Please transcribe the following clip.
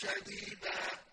شَدِيدًا